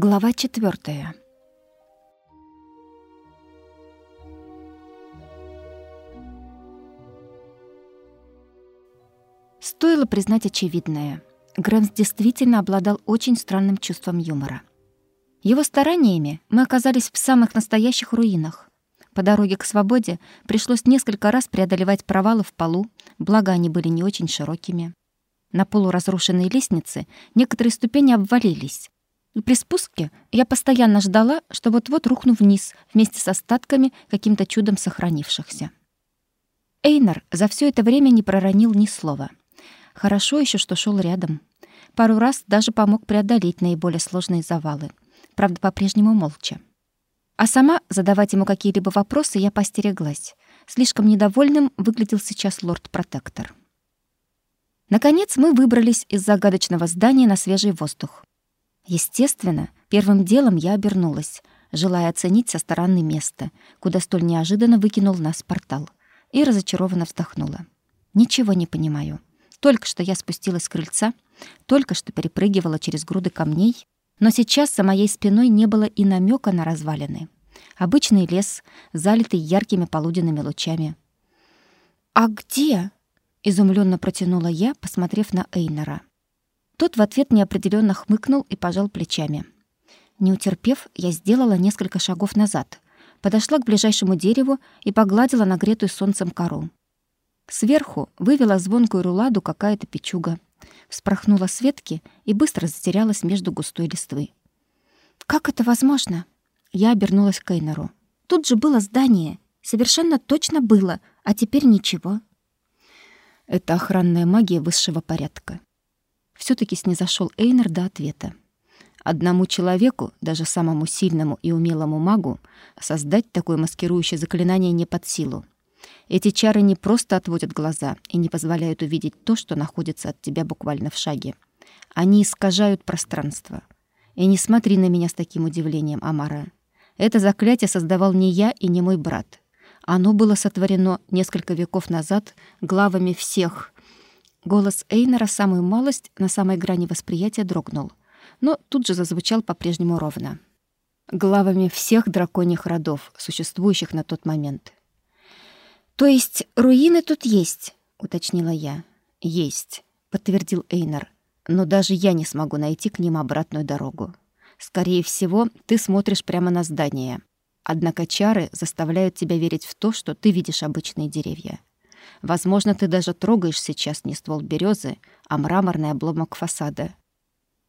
Глава четвертая. Стоило признать очевидное. Грэмс действительно обладал очень странным чувством юмора. Его стараниями мы оказались в самых настоящих руинах. По дороге к свободе пришлось несколько раз преодолевать провалы в полу, благо они были не очень широкими. На полуразрушенной лестнице некоторые ступени обвалились, при спуске я постоянно ждала, что вот-вот рухну вниз вместе с остатками каким-то чудом сохранившихся. Эйнар за все это время не проронил ни слова. Хорошо еще, что шел рядом. Пару раз даже помог преодолеть наиболее сложные завалы. Правда, по-прежнему молча. А сама задавать ему какие-либо вопросы я постереглась. Слишком недовольным выглядел сейчас лорд-протектор. Наконец мы выбрались из загадочного здания на свежий воздух. Естественно, первым делом я обернулась, желая оценить со стороны место, куда столь неожиданно выкинул нас портал, и разочарованно вздохнула. Ничего не понимаю. Только что я спустилась с крыльца, только что перепрыгивала через груды камней, но сейчас за моей спиной не было и намека на развалины. Обычный лес, залитый яркими полуденными лучами. «А где?» — изумленно протянула я, посмотрев на Эйнора. Тот в ответ неопределенно хмыкнул и пожал плечами. Не утерпев, я сделала несколько шагов назад, подошла к ближайшему дереву и погладила нагретую солнцем кору. Сверху вывела звонкую руладу какая-то печуга, вспрохнула с ветки и быстро затерялась между густой листвы. «Как это возможно?» Я обернулась к Эйнору. «Тут же было здание. Совершенно точно было, а теперь ничего». Это охранная магия высшего порядка все таки снизошел Эйнер до ответа. Одному человеку, даже самому сильному и умелому магу, создать такое маскирующее заклинание не под силу. Эти чары не просто отводят глаза и не позволяют увидеть то, что находится от тебя буквально в шаге. Они искажают пространство. И не смотри на меня с таким удивлением, Амара. Это заклятие создавал не я и не мой брат. Оно было сотворено несколько веков назад главами всех Голос Эйнера самую малость на самой грани восприятия дрогнул, но тут же зазвучал по-прежнему ровно. Главами всех драконьих родов, существующих на тот момент. «То есть руины тут есть?» — уточнила я. «Есть», — подтвердил Эйнер. «Но даже я не смогу найти к ним обратную дорогу. Скорее всего, ты смотришь прямо на здание. Однако чары заставляют тебя верить в то, что ты видишь обычные деревья. Возможно, ты даже трогаешь сейчас не ствол березы, а мраморный обломок фасада.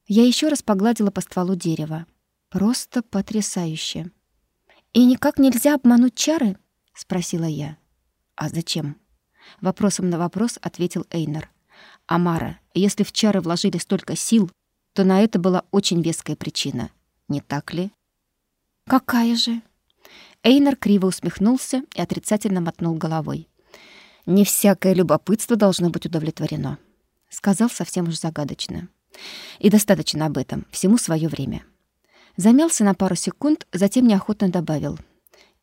Я еще раз погладила по стволу дерева. Просто потрясающе. «И никак нельзя обмануть чары?» — спросила я. «А зачем?» Вопросом на вопрос ответил Эйнер. «Амара, если в чары вложили столько сил, то на это была очень веская причина. Не так ли?» «Какая же?» Эйнер криво усмехнулся и отрицательно мотнул головой. Не всякое любопытство должно быть удовлетворено, сказал совсем уж загадочно. И достаточно об этом, всему свое время. Замялся на пару секунд, затем неохотно добавил: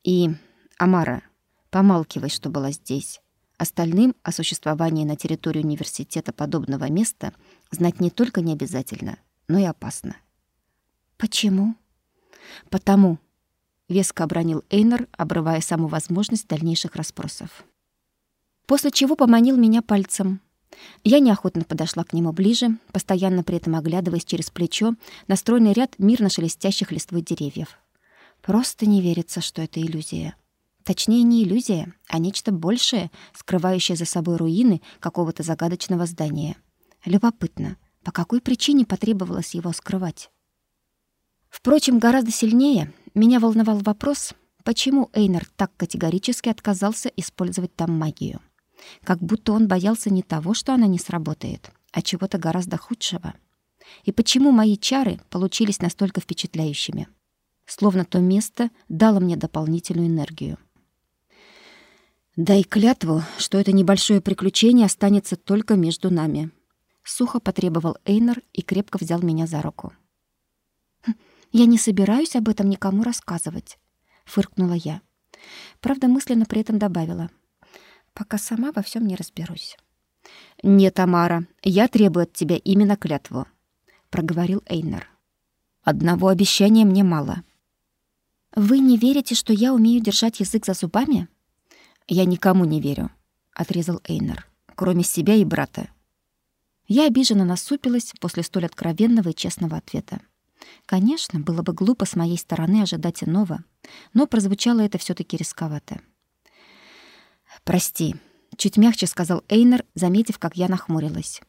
"И Амара, помалкивай, что была здесь. Остальным о существовании на территории университета подобного места знать не только не обязательно, но и опасно. Почему? Потому, веско обронил Эйнер, обрывая саму возможность дальнейших расспросов после чего поманил меня пальцем. Я неохотно подошла к нему ближе, постоянно при этом оглядываясь через плечо на стройный ряд мирно шелестящих листвой деревьев. Просто не верится, что это иллюзия. Точнее, не иллюзия, а нечто большее, скрывающее за собой руины какого-то загадочного здания. Любопытно, по какой причине потребовалось его скрывать? Впрочем, гораздо сильнее меня волновал вопрос, почему Эйнер так категорически отказался использовать там магию. Как будто он боялся не того, что она не сработает, а чего-то гораздо худшего. И почему мои чары получились настолько впечатляющими? Словно то место дало мне дополнительную энергию. «Дай клятву, что это небольшое приключение останется только между нами», — сухо потребовал Эйнер и крепко взял меня за руку. «Хм, «Я не собираюсь об этом никому рассказывать», — фыркнула я. Правда, мысленно при этом добавила — пока сама во всем не разберусь. «Нет, Тамара, я требую от тебя именно клятву», — проговорил Эйнер. Одного обещания мне мало. Вы не верите, что я умею держать язык за зубами? Я никому не верю, отрезал Эйнер, кроме себя и брата. Я обиженно насупилась после столь откровенного и честного ответа. Конечно, было бы глупо с моей стороны ожидать иного, но прозвучало это все таки рисковато. «Прости», — чуть мягче сказал Эйнер, заметив, как я нахмурилась.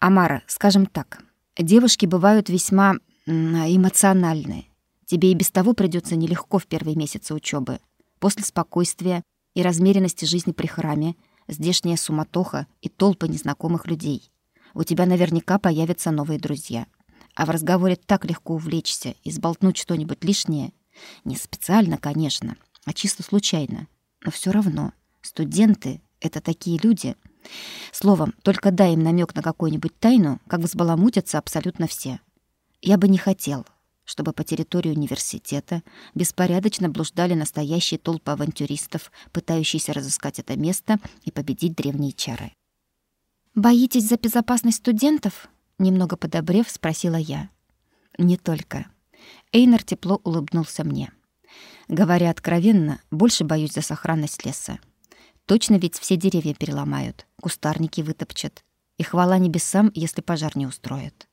«Амара, скажем так, девушки бывают весьма эмоциональные. Тебе и без того придется нелегко в первые месяцы учебы. После спокойствия и размеренности жизни при храме, здешняя суматоха и толпы незнакомых людей. У тебя наверняка появятся новые друзья. А в разговоре так легко увлечься и сболтнуть что-нибудь лишнее. Не специально, конечно, а чисто случайно. Но все равно студенты — это такие люди. Словом, только дай им намек на какую-нибудь тайну, как взбаламутятся абсолютно все. Я бы не хотел, чтобы по территории университета беспорядочно блуждали настоящие толпы авантюристов, пытающиеся разыскать это место и победить древние чары. «Боитесь за безопасность студентов?» Немного подобрев, спросила я. «Не только». Эйнер тепло улыбнулся мне. Говоря откровенно, больше боюсь за сохранность леса. Точно ведь все деревья переломают, кустарники вытопчат. И хвала небесам, если пожар не устроят.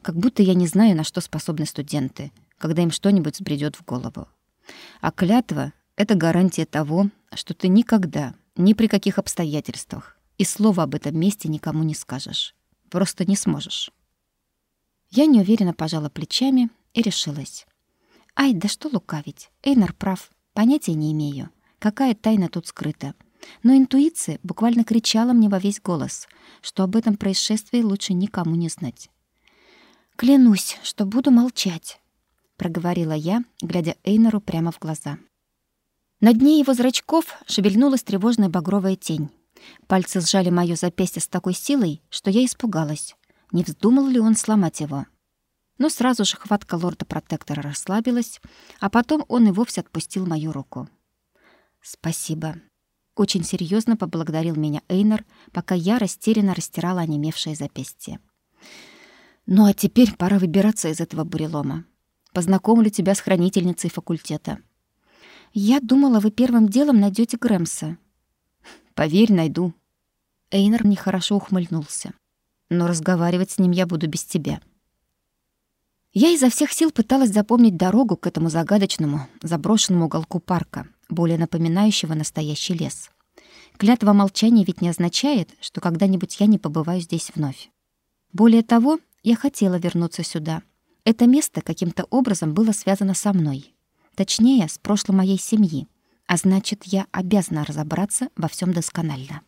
Как будто я не знаю, на что способны студенты, когда им что-нибудь взбредёт в голову. А клятва — это гарантия того, что ты никогда, ни при каких обстоятельствах и слова об этом месте никому не скажешь. Просто не сможешь. Я неуверенно пожала плечами и решилась. Ай, да что лукавить. Эйнар прав. Понятия не имею, какая тайна тут скрыта. Но интуиция буквально кричала мне во весь голос, что об этом происшествии лучше никому не знать. «Клянусь, что буду молчать», — проговорила я, глядя Эйнару прямо в глаза. На дне его зрачков шевельнулась тревожная багровая тень. Пальцы сжали моё запястье с такой силой, что я испугалась. Не вздумал ли он сломать его? Но сразу же хватка лорда-протектора расслабилась, а потом он и вовсе отпустил мою руку. «Спасибо». Очень серьезно поблагодарил меня Эйнер, пока я растерянно растирала онемевшее запястье. «Ну а теперь пора выбираться из этого бурелома. Познакомлю тебя с хранительницей факультета». «Я думала, вы первым делом найдете Грэмса», Поверь, найду. Эйнер нехорошо ухмыльнулся. Но разговаривать с ним я буду без тебя. Я изо всех сил пыталась запомнить дорогу к этому загадочному, заброшенному уголку парка, более напоминающего настоящий лес. Клятва молчания ведь не означает, что когда-нибудь я не побываю здесь вновь. Более того, я хотела вернуться сюда. Это место каким-то образом было связано со мной. Точнее, с прошлым моей семьи. А значит, я обязана разобраться во всем досконально.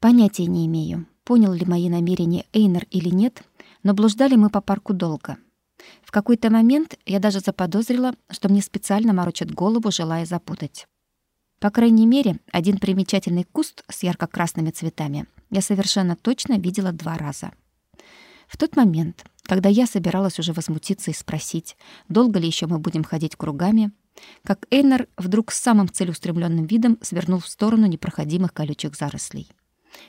Понятия не имею, понял ли мои намерения Эйнер или нет, но блуждали мы по парку долго. В какой-то момент я даже заподозрила, что мне специально морочат голову, желая запутать. По крайней мере, один примечательный куст с ярко-красными цветами я совершенно точно видела два раза. В тот момент, когда я собиралась уже возмутиться и спросить, долго ли еще мы будем ходить кругами, как Эйнер вдруг с самым целеустремленным видом свернул в сторону непроходимых колючих зарослей.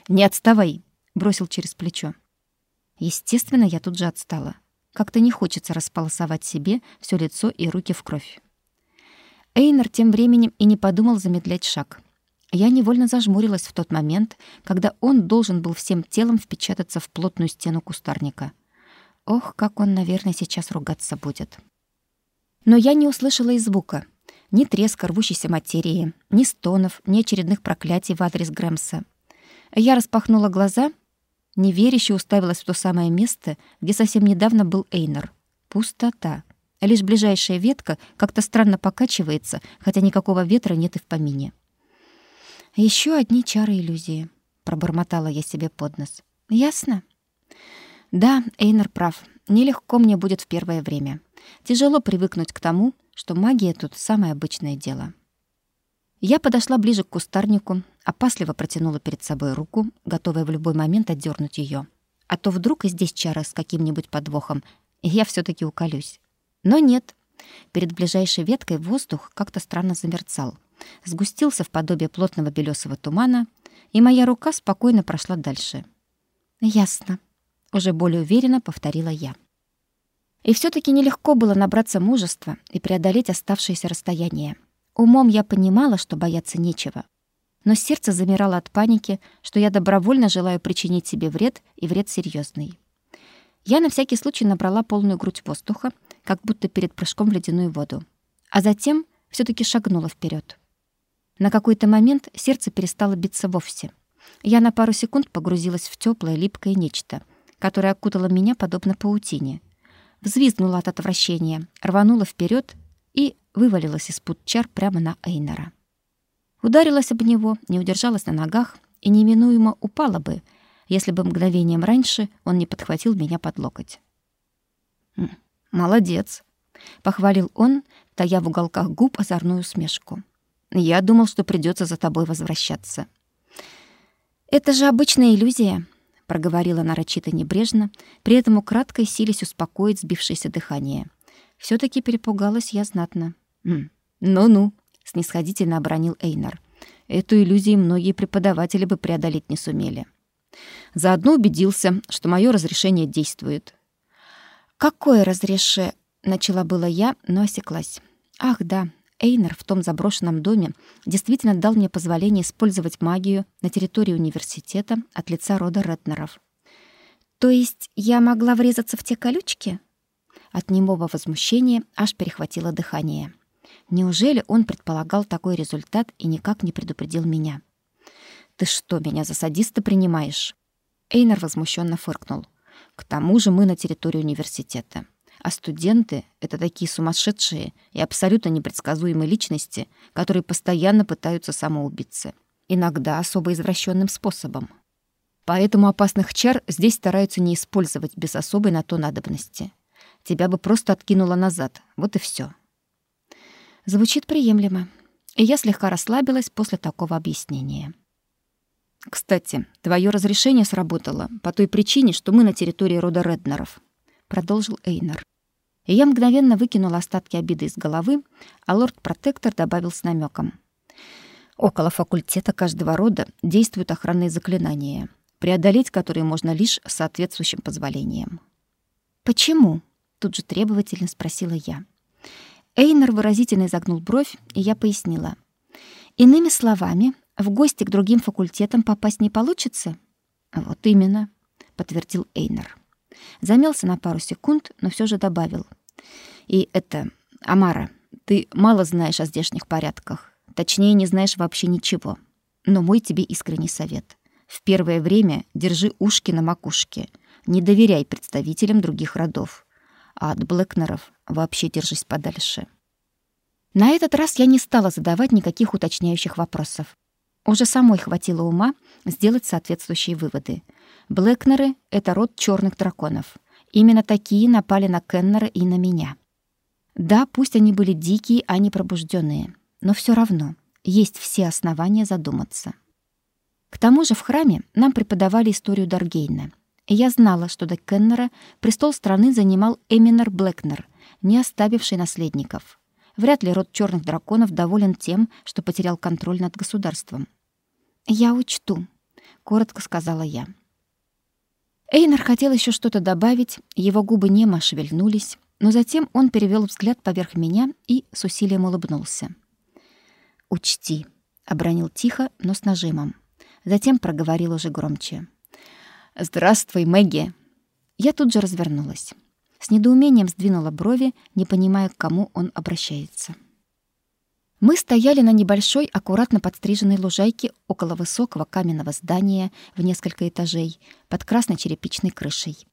«Не отставай!» — бросил через плечо. Естественно, я тут же отстала. Как-то не хочется располосовать себе все лицо и руки в кровь. Эйнер тем временем и не подумал замедлять шаг. Я невольно зажмурилась в тот момент, когда он должен был всем телом впечататься в плотную стену кустарника. Ох, как он, наверное, сейчас ругаться будет. Но я не услышала и звука. Ни треска рвущейся материи, ни стонов, ни очередных проклятий в адрес Грэмса. Я распахнула глаза, неверяще уставилась в то самое место, где совсем недавно был Эйнер. Пустота. Лишь ближайшая ветка как-то странно покачивается, хотя никакого ветра нет и в помине. Еще одни чары иллюзии, пробормотала я себе под нос. Ясно? Да, Эйнер прав. Нелегко мне будет в первое время. Тяжело привыкнуть к тому, что магия тут самое обычное дело. Я подошла ближе к кустарнику, опасливо протянула перед собой руку, готовая в любой момент отдернуть ее. А то вдруг и здесь чара с каким-нибудь подвохом, и я все таки уколюсь. Но нет. Перед ближайшей веткой воздух как-то странно замерцал, сгустился в подобие плотного белесого тумана, и моя рука спокойно прошла дальше. «Ясно», — уже более уверенно повторила я. И все таки нелегко было набраться мужества и преодолеть оставшееся расстояние. Умом я понимала, что бояться нечего. Но сердце замирало от паники, что я добровольно желаю причинить себе вред, и вред серьезный. Я на всякий случай набрала полную грудь воздуха, как будто перед прыжком в ледяную воду. А затем все таки шагнула вперед. На какой-то момент сердце перестало биться вовсе. Я на пару секунд погрузилась в теплое липкое нечто, которое окутало меня подобно паутине. Взвизгнула от отвращения, рванула вперед и вывалилась из-под чар прямо на Эйнера. Ударилась об него, не удержалась на ногах и неминуемо упала бы, если бы мгновением раньше он не подхватил меня под локоть. «Молодец!» — похвалил он, тая в уголках губ озорную усмешку. «Я думал, что придется за тобой возвращаться». «Это же обычная иллюзия», — проговорила нарочито небрежно, при этом украдкой сились успокоить сбившееся дыхание. Все таки перепугалась я знатно. «Ну-ну», — снисходительно обронил Эйнар. «Эту иллюзию многие преподаватели бы преодолеть не сумели». Заодно убедился, что мое разрешение действует. «Какое разреше...» — начала была я, но осеклась. «Ах, да, Эйнер в том заброшенном доме действительно дал мне позволение использовать магию на территории университета от лица рода Ретнеров. То есть я могла врезаться в те колючки? От немого возмущения аж перехватило дыхание. Неужели он предполагал такой результат и никак не предупредил меня? Ты что, меня за садиста принимаешь? Эйнер возмущенно фыркнул. К тому же мы на территории университета. А студенты — это такие сумасшедшие и абсолютно непредсказуемые личности, которые постоянно пытаются самоубиться. Иногда особо извращенным способом. Поэтому опасных чар здесь стараются не использовать без особой на то надобности. Тебя бы просто откинуло назад, вот и все. Звучит приемлемо. И я слегка расслабилась после такого объяснения. Кстати, твое разрешение сработало по той причине, что мы на территории рода Реднеров, продолжил Эйнар. И я мгновенно выкинула остатки обиды из головы, а лорд-протектор добавил с намеком: Около факультета каждого рода действуют охранные заклинания, преодолеть которые можно лишь соответствующим позволением. Почему? Тут же требовательно спросила я. Эйнар выразительно изогнул бровь, и я пояснила. Иными словами, в гости к другим факультетам попасть не получится? Вот именно, подтвердил Эйнер. Замялся на пару секунд, но все же добавил: И это, Амара, ты мало знаешь о здешних порядках. Точнее, не знаешь вообще ничего. Но мой тебе искренний совет. В первое время держи ушки на макушке. Не доверяй представителям других родов. А от Блэкнеров вообще держись подальше. На этот раз я не стала задавать никаких уточняющих вопросов. Уже самой хватило ума сделать соответствующие выводы. Блэкнеры — это род черных драконов. Именно такие напали на Кеннера и на меня. Да, пусть они были дикие, а не пробужденные, но все равно есть все основания задуматься. К тому же в храме нам преподавали историю Даргейна. Я знала, что до Кеннера престол страны занимал Эминер Блэкнер, не оставивший наследников. Вряд ли род черных драконов доволен тем, что потерял контроль над государством. «Я учту», — коротко сказала я. Эйнар хотел еще что-то добавить, его губы немо шевельнулись, но затем он перевел взгляд поверх меня и с усилием улыбнулся. «Учти», — обронил тихо, но с нажимом. Затем проговорил уже громче. «Здравствуй, Мэгги!» Я тут же развернулась. С недоумением сдвинула брови, не понимая, к кому он обращается. Мы стояли на небольшой, аккуратно подстриженной лужайке около высокого каменного здания в несколько этажей под красной черепичной крышей.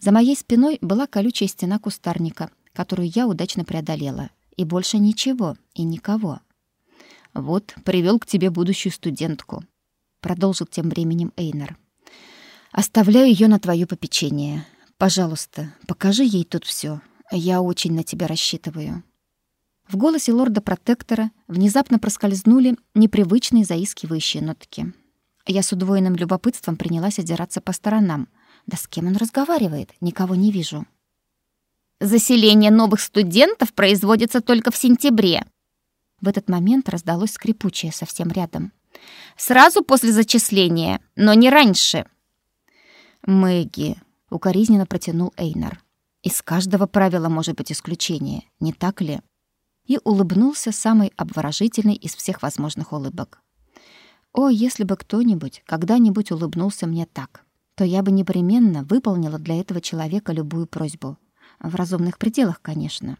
За моей спиной была колючая стена кустарника, которую я удачно преодолела, и больше ничего и никого. Вот, привел к тебе будущую студентку, продолжил тем временем Эйнер. Оставляю ее на твое попечение. Пожалуйста, покажи ей тут все. Я очень на тебя рассчитываю. В голосе лорда-протектора внезапно проскользнули непривычные заискивающие нотки. Я с удвоенным любопытством принялась озираться по сторонам. Да с кем он разговаривает? Никого не вижу. Заселение новых студентов производится только в сентябре. В этот момент раздалось скрипучее совсем рядом. Сразу после зачисления, но не раньше. Мэгги укоризненно протянул Эйнар. Из каждого правила может быть исключение, не так ли? И улыбнулся самой обворожительной из всех возможных улыбок. О, если бы кто-нибудь когда-нибудь улыбнулся мне так, то я бы непременно выполнила для этого человека любую просьбу. В разумных пределах, конечно.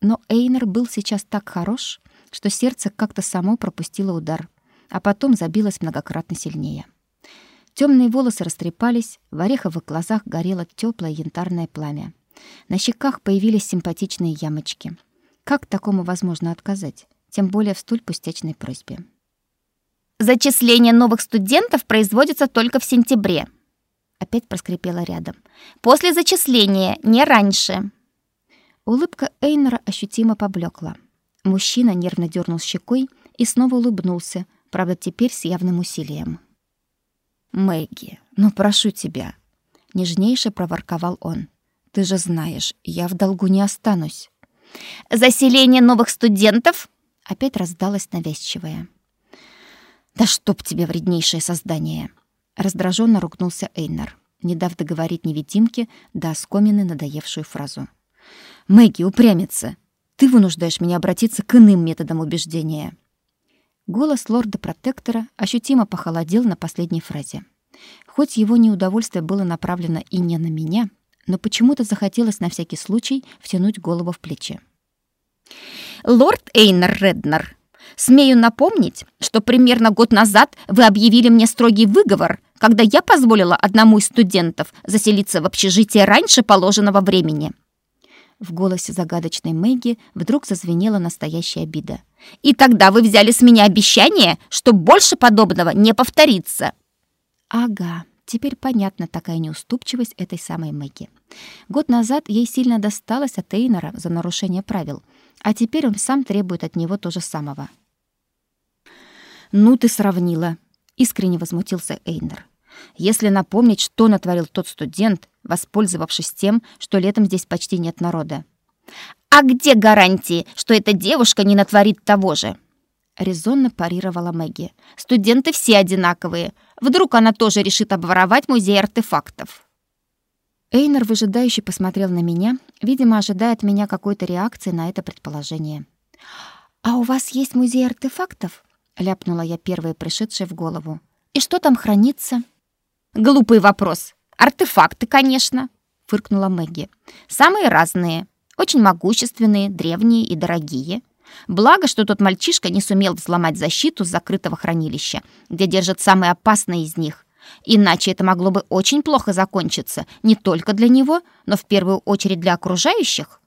Но Эйнер был сейчас так хорош, что сердце как-то само пропустило удар, а потом забилось многократно сильнее. Темные волосы растрепались, в ореховых глазах горело теплое янтарное пламя. На щеках появились симпатичные ямочки. Как такому возможно отказать, тем более в столь пустячной просьбе? Зачисление новых студентов производится только в сентябре. Опять проскрипела рядом. После зачисления, не раньше. Улыбка Эйнера ощутимо поблекла. Мужчина нервно дернул щекой и снова улыбнулся, правда, теперь с явным усилием. «Мэгги, ну прошу тебя», — нежнейше проворковал он. «Ты же знаешь, я в долгу не останусь». «Заселение новых студентов?» — опять раздалось навязчивое. «Да чтоб тебе, вреднейшее создание!» Раздраженно ругнулся Эйнар, не дав договорить невидимке до оскомины надоевшую фразу. Мэгги упрямится. Ты вынуждаешь меня обратиться к иным методам убеждения. Голос лорда-протектора ощутимо похолодел на последней фразе. Хоть его неудовольствие было направлено и не на меня, но почему-то захотелось на всякий случай втянуть голову в плечи. «Лорд Эйнер Реднер, смею напомнить, что примерно год назад вы объявили мне строгий выговор, когда я позволила одному из студентов заселиться в общежитие раньше положенного времени». В голосе загадочной Мэгги вдруг зазвенела настоящая обида. «И тогда вы взяли с меня обещание, что больше подобного не повторится». «Ага, теперь понятна такая неуступчивость этой самой Мэгги. Год назад ей сильно досталось от Эйнора за нарушение правил, а теперь он сам требует от него то же самого». «Ну ты сравнила», — искренне возмутился Эйнер. Если напомнить, что натворил тот студент, воспользовавшись тем, что летом здесь почти нет народа. «А где гарантии, что эта девушка не натворит того же?» Резонно парировала Мэгги. «Студенты все одинаковые. Вдруг она тоже решит обворовать музей артефактов?» Эйнер выжидающе посмотрел на меня, видимо, ожидая от меня какой-то реакции на это предположение. «А у вас есть музей артефактов?» — ляпнула я первая пришедшая в голову. «И что там хранится?» Глупый вопрос. Артефакты, конечно, фыркнула Мэгги. Самые разные, очень могущественные, древние и дорогие. Благо, что тот мальчишка не сумел взломать защиту с закрытого хранилища, где держат самые опасные из них. Иначе это могло бы очень плохо закончиться не только для него, но в первую очередь для окружающих.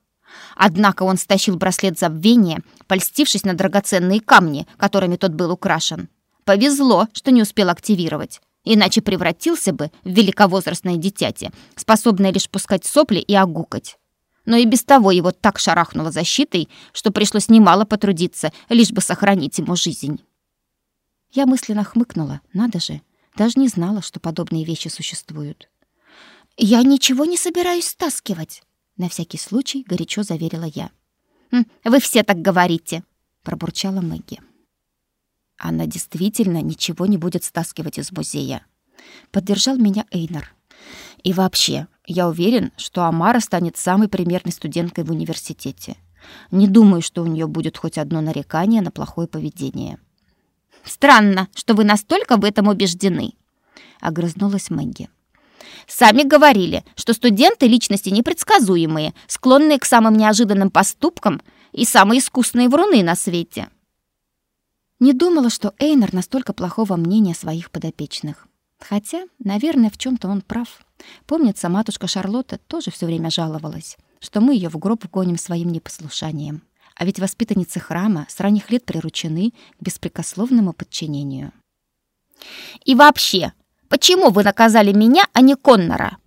Однако он стащил браслет забвения, польстившись на драгоценные камни, которыми тот был украшен. Повезло, что не успел активировать иначе превратился бы в великовозрастное дитяти, способное лишь пускать сопли и огукать. Но и без того его так шарахнуло защитой, что пришлось немало потрудиться, лишь бы сохранить ему жизнь. Я мысленно хмыкнула. Надо же, даже не знала, что подобные вещи существуют. «Я ничего не собираюсь стаскивать», — на всякий случай горячо заверила я. «Хм, «Вы все так говорите», — пробурчала Мэгги. Она действительно ничего не будет стаскивать из музея. Поддержал меня Эйнар. И вообще, я уверен, что Амара станет самой примерной студенткой в университете. Не думаю, что у нее будет хоть одно нарекание на плохое поведение. Странно, что вы настолько в этом убеждены, огрызнулась Мэгги. Сами говорили, что студенты личности непредсказуемые, склонные к самым неожиданным поступкам и самые искусные вруны на свете. Не думала, что Эйнер настолько плохого мнения своих подопечных. Хотя, наверное, в чем то он прав. Помнится, матушка Шарлотта тоже все время жаловалась, что мы ее в гроб гоним своим непослушанием. А ведь воспитанницы храма с ранних лет приручены к беспрекословному подчинению. «И вообще, почему вы наказали меня, а не Коннора?»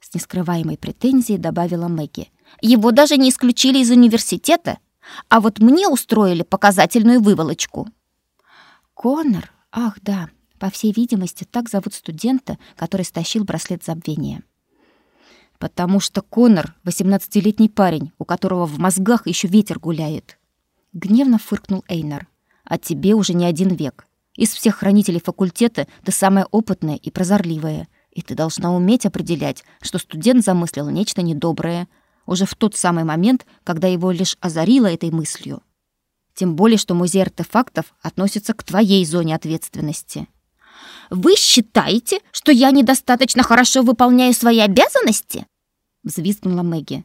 С нескрываемой претензией добавила Мэгги. «Его даже не исключили из университета, а вот мне устроили показательную выволочку». Конор? Ах, да. По всей видимости, так зовут студента, который стащил браслет забвения. Потому что Конор — восемнадцатилетний парень, у которого в мозгах еще ветер гуляет. Гневно фыркнул Эйнар. А тебе уже не один век. Из всех хранителей факультета ты самая опытная и прозорливая. И ты должна уметь определять, что студент замыслил нечто недоброе уже в тот самый момент, когда его лишь озарило этой мыслью. Тем более, что музей артефактов относится к твоей зоне ответственности. Вы считаете, что я недостаточно хорошо выполняю свои обязанности? взвизгнула Мэгги.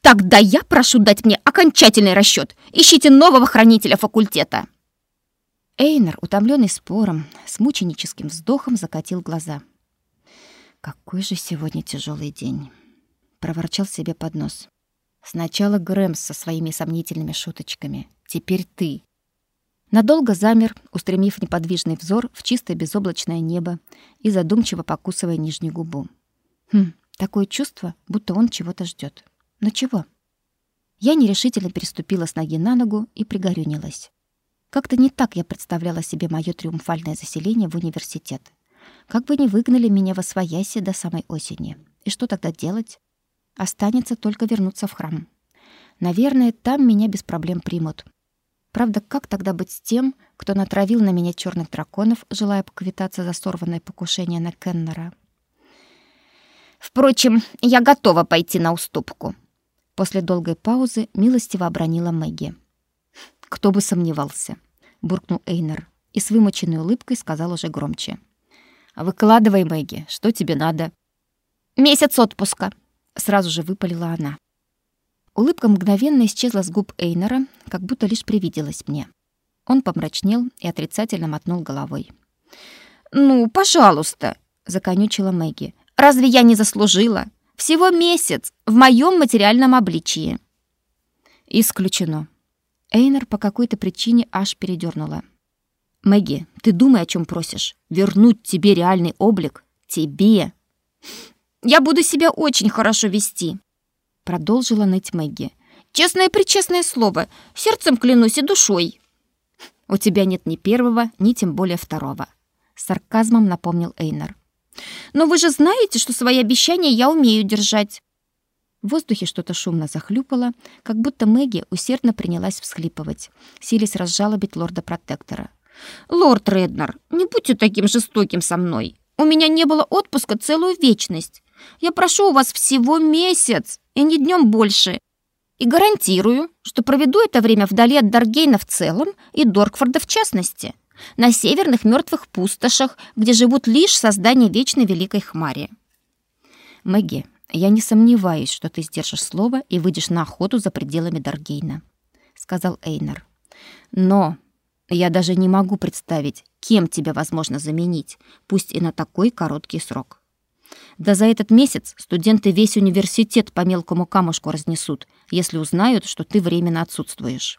Тогда я прошу дать мне окончательный расчет. Ищите нового хранителя факультета. Эйнер, утомленный спором, с мученическим вздохом закатил глаза. Какой же сегодня тяжелый день, проворчал себе под нос. Сначала Грэмс со своими сомнительными шуточками, теперь ты. Надолго замер, устремив неподвижный взор в чистое безоблачное небо и задумчиво покусывая нижнюю губу. Хм, такое чувство, будто он чего-то ждет. Но чего? Я нерешительно переступила с ноги на ногу и пригорюнилась. Как-то не так я представляла себе моё триумфальное заселение в университет. Как бы ни выгнали меня во свояси до самой осени. И что тогда делать? Останется только вернуться в храм. Наверное, там меня без проблем примут. Правда, как тогда быть с тем, кто натравил на меня черных драконов, желая поквитаться за сорванное покушение на Кеннера? Впрочем, я готова пойти на уступку. После долгой паузы милостиво обронила Мэгги. Кто бы сомневался, буркнул Эйнер и с вымученной улыбкой сказал уже громче. Выкладывай, Мэгги, что тебе надо? Месяц отпуска, сразу же выпалила она. Улыбка мгновенно исчезла с губ Эйнера, как будто лишь привиделась мне. Он помрачнел и отрицательно мотнул головой. «Ну, пожалуйста», — законючила Мэгги. «Разве я не заслужила? Всего месяц в моем материальном обличии». «Исключено». Эйнер по какой-то причине аж передернула. «Мэгги, ты думай, о чем просишь. Вернуть тебе реальный облик. Тебе!» «Я буду себя очень хорошо вести», — продолжила ныть Мэгги. «Честное-пречестное слово. Сердцем клянусь и душой». «У тебя нет ни первого, ни тем более второго», — сарказмом напомнил Эйнер. «Но вы же знаете, что свои обещания я умею держать». В воздухе что-то шумно захлюпало, как будто Мэгги усердно принялась всхлипывать, силясь разжалобить лорда-протектора. «Лорд Реднер, не будьте таким жестоким со мной. У меня не было отпуска целую вечность. Я прошу у вас всего месяц, и не днем больше. И гарантирую, что проведу это время вдали от Даргейна в целом и Доркфорда в частности, на северных мертвых пустошах, где живут лишь создания вечной великой хмари. Мэгги, я не сомневаюсь, что ты сдержишь слово и выйдешь на охоту за пределами Даргейна, сказал Эйнер. Но я даже не могу представить, кем тебя возможно заменить, пусть и на такой короткий срок. Да за этот месяц студенты весь университет по мелкому камушку разнесут, если узнают, что ты временно отсутствуешь.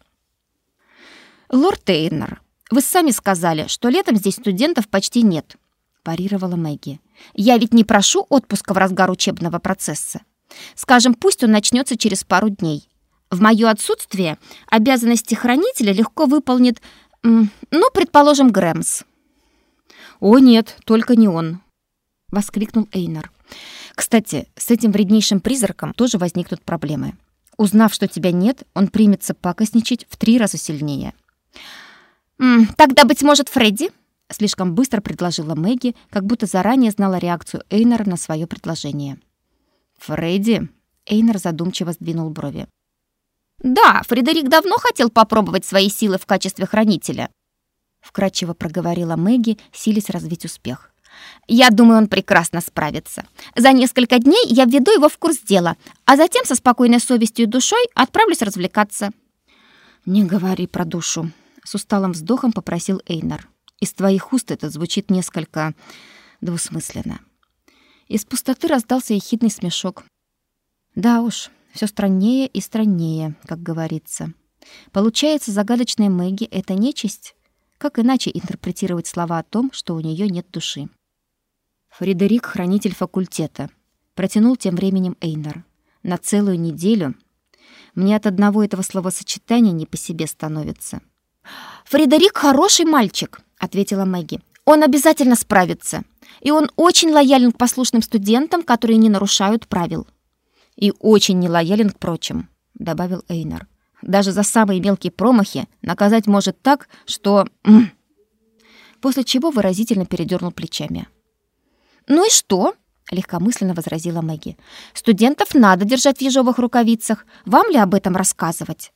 Лорд Тейнер, вы сами сказали, что летом здесь студентов почти нет, парировала Мэгги. Я ведь не прошу отпуска в разгар учебного процесса. Скажем, пусть он начнется через пару дней. В моё отсутствие обязанности хранителя легко выполнит, ну, предположим, Грэмс. О нет, только не он, воскликнул Эйнар. Кстати, с этим вреднейшим призраком тоже возникнут проблемы. Узнав, что тебя нет, он примется пакостничать в три раза сильнее. «М, «Тогда, быть может, Фредди?» Слишком быстро предложила Мэгги, как будто заранее знала реакцию Эйнара на свое предложение. «Фредди?» Эйнар задумчиво сдвинул брови. «Да, Фредерик давно хотел попробовать свои силы в качестве хранителя», вкратчиво проговорила Мэгги, силясь развить успех. Я думаю, он прекрасно справится. За несколько дней я введу его в курс дела, а затем со спокойной совестью и душой отправлюсь развлекаться. Не говори про душу, с усталым вздохом попросил Эйнар. Из твоих уст это звучит несколько двусмысленно. Из пустоты раздался ехидный смешок. Да уж, все страннее и страннее, как говорится. Получается, загадочная Мэгги — это нечисть? Как иначе интерпретировать слова о том, что у нее нет души? Фредерик — хранитель факультета. Протянул тем временем Эйнар. На целую неделю. Мне от одного этого словосочетания не по себе становится. «Фредерик хороший мальчик», — ответила Мэгги. «Он обязательно справится. И он очень лоялен к послушным студентам, которые не нарушают правил». «И очень нелоялен к прочим», — добавил Эйнар. «Даже за самые мелкие промахи наказать может так, что...» После чего выразительно передернул плечами. Ну и что? легкомысленно возразила Мэгги. Студентов надо держать в ежовых рукавицах. Вам ли об этом рассказывать?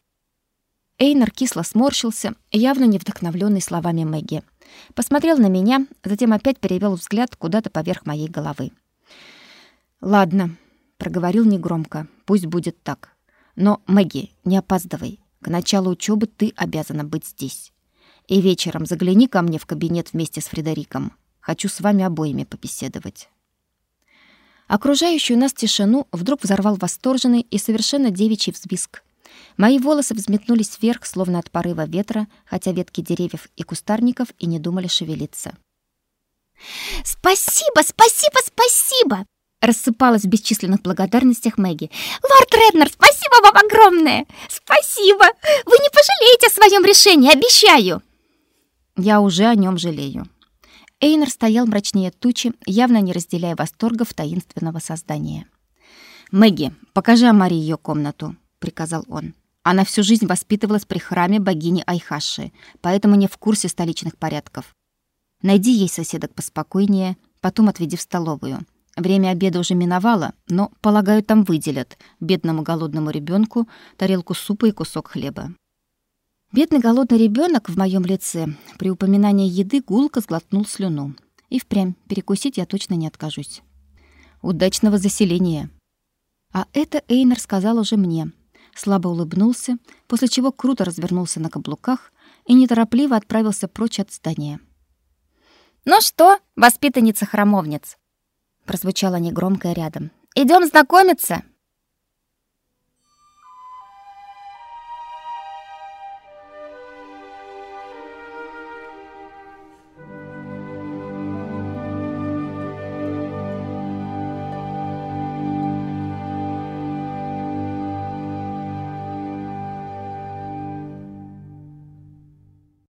Эйнер кисло сморщился, явно не вдохновленный словами Мэгги. Посмотрел на меня, затем опять перевел взгляд куда-то поверх моей головы. «Ладно», — проговорил негромко, — «пусть будет так. Но, Мэгги, не опаздывай. К началу учебы ты обязана быть здесь. И вечером загляни ко мне в кабинет вместе с Фредериком. Хочу с вами обоими побеседовать». Окружающую нас тишину вдруг взорвал восторженный и совершенно девичий взвизг. Мои волосы взметнулись вверх, словно от порыва ветра, хотя ветки деревьев и кустарников и не думали шевелиться. «Спасибо, спасибо, спасибо!» Рассыпалась в бесчисленных благодарностях Мэгги. «Лорд Реднер, спасибо вам огромное! Спасибо! Вы не пожалеете о своем решении, обещаю!» «Я уже о нем жалею», Эйнер стоял мрачнее тучи, явно не разделяя восторгов таинственного создания. «Мэгги, покажи Амари ее комнату», — приказал он. Она всю жизнь воспитывалась при храме богини Айхаши, поэтому не в курсе столичных порядков. Найди ей соседок поспокойнее, потом отведи в столовую. Время обеда уже миновало, но, полагаю, там выделят бедному голодному ребенку тарелку супа и кусок хлеба. Бедный голодный ребенок в моем лице при упоминании еды гулко сглотнул слюну. И впрямь перекусить я точно не откажусь. Удачного заселения. А это Эйнер сказал уже мне. Слабо улыбнулся, после чего круто развернулся на каблуках и неторопливо отправился прочь от здания. «Ну что, воспитанница храмовниц?» прозвучало негромко рядом. Идем знакомиться!»